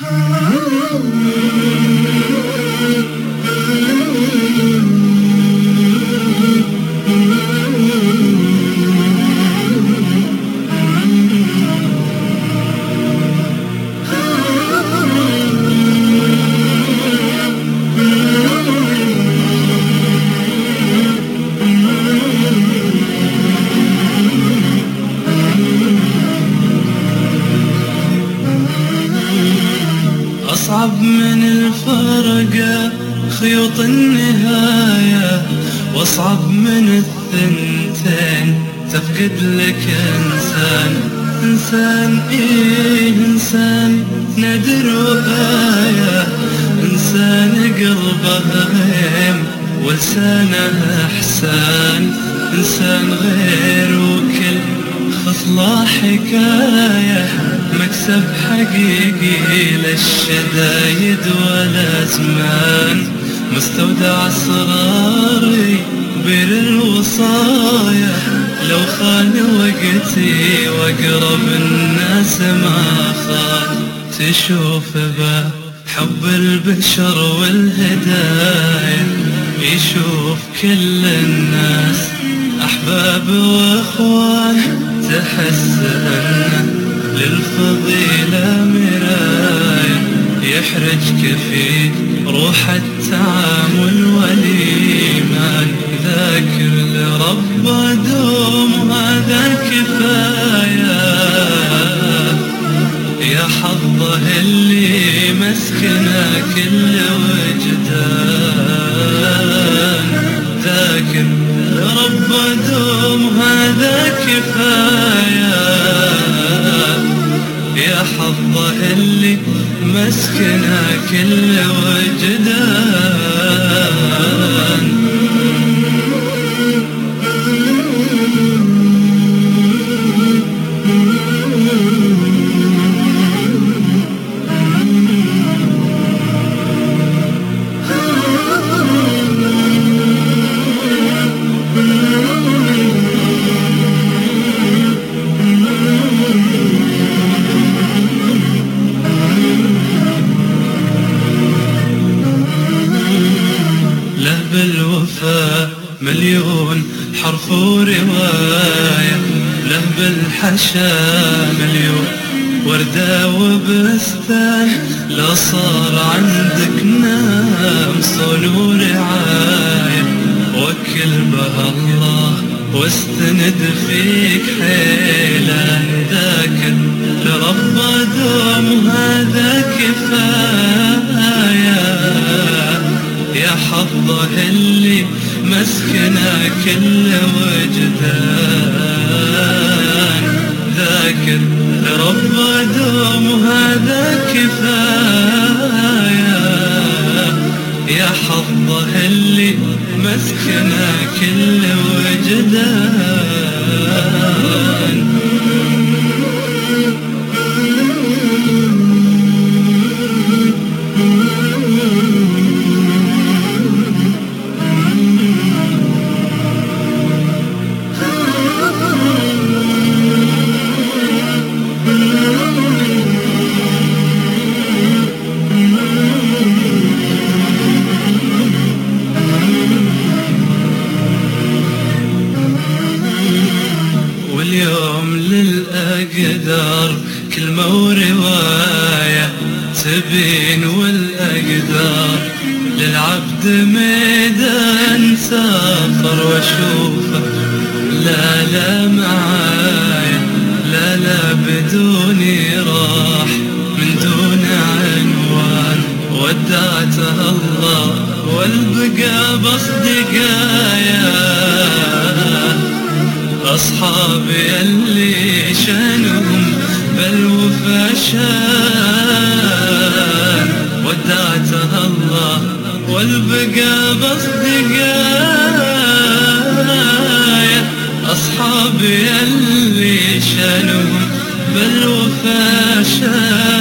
Mm-hmm. أصعب من الفرقة خيوط النهاية. وأصعب من الثنتين تفقد لك إنسان. إنسان إيه إنسان نادر وآية. إنسان قلبه غيم ولسانه إحسان. إنسان غير وكل خصلة حكاية. مكسب حقيقي للشدايد والأزمان مستودع أسراري بير الوصايا. لو خان وقتي وأقرب الناس ما خان. تشوف به حب البشر والهدايا. يشوف كل الناس أحباب وأخوان. تحس أنه للفضيلة مراية يحرجك في روح التعامل والإيمان. ذاكر لرب دوم هذا كفاية يا حظه اللي مسكنا كل وجدان. ذاكر لرب دوم هذا كفايه يا حظه اللي مسكنا كل وجدان مليون حرف ورواية له بالحشا مليون. وردة وبستان لا صار عندك نام صون ورعاية. وكل به الله واستند فيك حيلة ذاك لرب دوم هذا كفاية. يا حظه اللي مسكنا كل وجدان ذاكر رب دوم هذا كفاية. يا حظه اللي مسكنا كل وجدان. للأقدار كلمة ورواية تبين والأقدار. للعبد ميدان سافر وأشوفه لا لا معايا لا لا بدوني راح. من دون عنوان ودعته الله والبقى بصدقايا أصحابي اللي شان ودعتها الله والبقى بصدقايا أصحابي اللي شانهم بالوفا شان